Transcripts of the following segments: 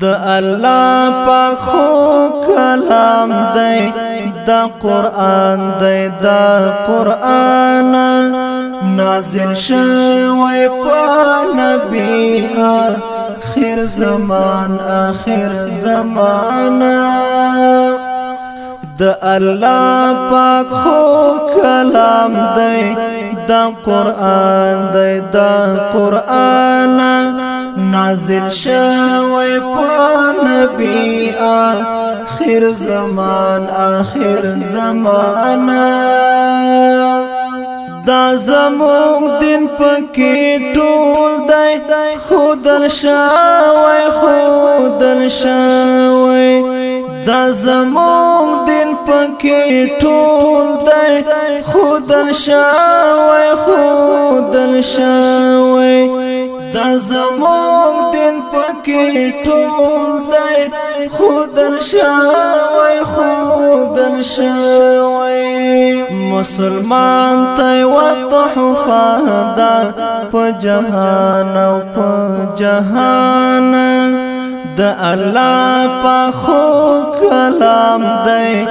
د الله په خو کلام دی د قران دی د قران نازل شوی په نبی اخر زمان اخر زمان د الله پاک خو کلام دی د قران دی د قران نازل شوی په نبی آخر زمان آخر زمانہ دا زموږ دین پکې ټول دی خودل شاوي خودل شاوي دا زموږ دین پکې ټول دی خودل شاوي خودل شاوي زموږ دین پکې ټول دی خودن شوی خودن شوی مسلمان ته وضح فدا په جهان او په جهان د الله په خو کلام دی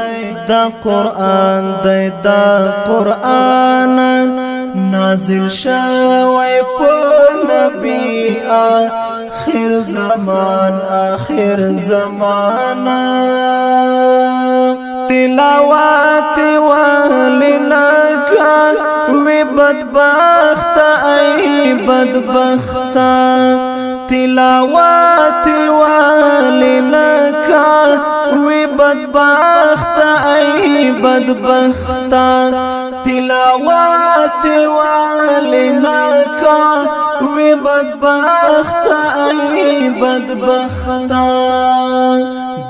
دا قران دی دا قران نازل شوی په آخر زمان آخر زمان تلاوات والنا کا وی بدبخت ای بدبخت تلاوات والنا کا وی بدبخت ای بدبخت تلاوت والنا کا وی بدبخت ای بدبخت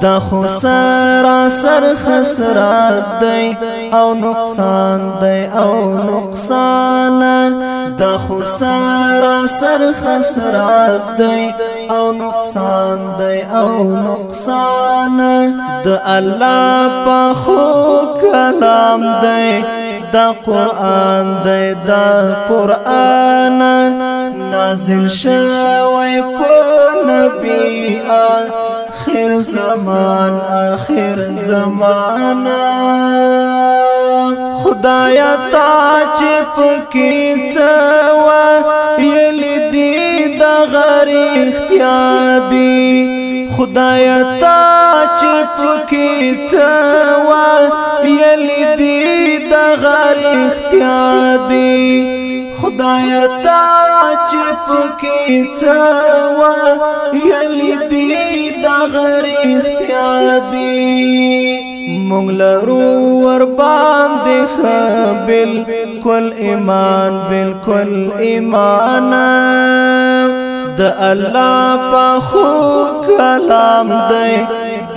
دا خو سرا سر خسرات دی او نقصان دی او نقصان دا خو سرا سر خسرات دی او نقصان دی او نقصان د الله په خو کلام دی دا قران دی دا قران نازل شوی په نبی آخر زمان آخر زمان خدایا تا چې پکې یې اختیادی دی خدای تا چپکی چوا یلی دی دا رښتیا اختیادی خدای تا چپکی چوا یلی دی دا رښتیا اختیادی مغل لرو ور باندې خبل کل ایمان بالکل ایمان د الله په خو کلام دی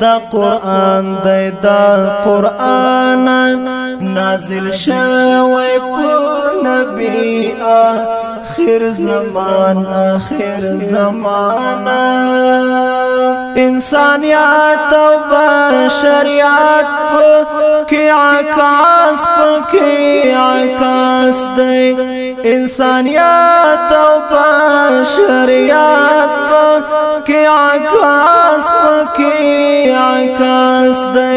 دا قران دی دا قران نازل شوی په نبی اخر زمان اخر زمانہ انسانیات پر شریات کیا عکاس کیا عکاس دے بشریات کیا عکاس کیا عکاس دے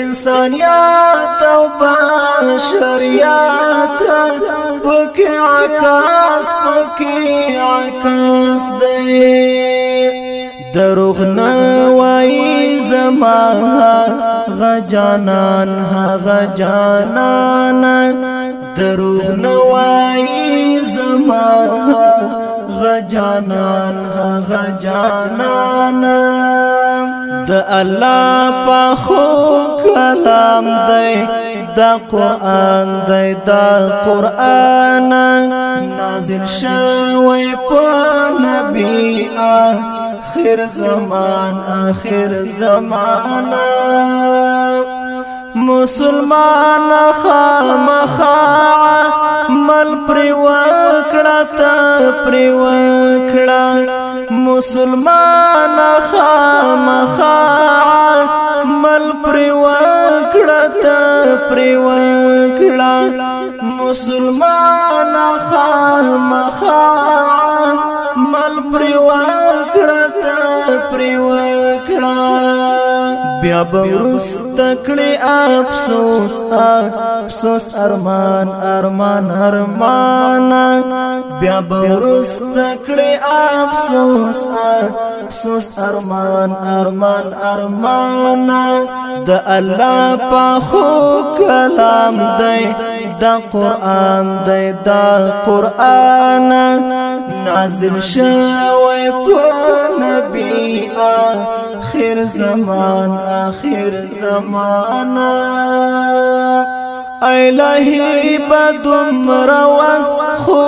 انسانیات او بشریات کے عکاس کی عکاس دے دروغ نه وای زما غجانان هغه جانان دروغ نه وای زما غجانان هغه جانان د الله په خو کلام دی دا قران دی دا قران نازل شوی په نبی آ آخر زمان آخر زمان مسلمان خامخا مل پر وکړه ته پر وکړه مسلمان خامخا مل پر وکړه ته پر وکړه مسلمان خامخا مل پر وکړه وکړه تا پر وکړه بیا به ورسته کړې افسوس افسوس ارمان ارمان ارمان بیا به ورسته کړې افسوس افسوس ارمان ارمان ارمان د الله په خو کلام دی دا قرآن دی دا قرآن نازل شوی پو نبی آخر زمان آخر زمان ایلہی بدم روز خو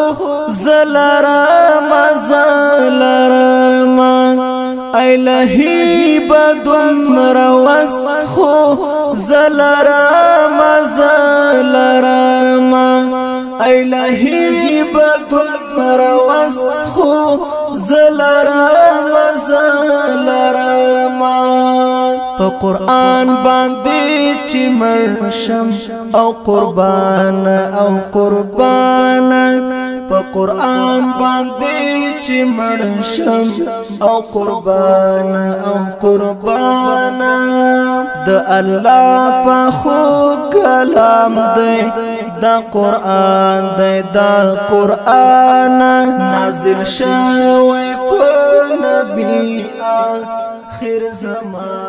زلرم زلرم الہی بدون مروس خو زلرام زلرام الہی بدون مروس خو زلرام زلرام په قران باندې چې مرشم او قربان او قربان په قران باندې چې مړ شم او قربان او قربان د الله په خو کلام دی دا قران دی دا قران نازل شوی په نبی اخر زمان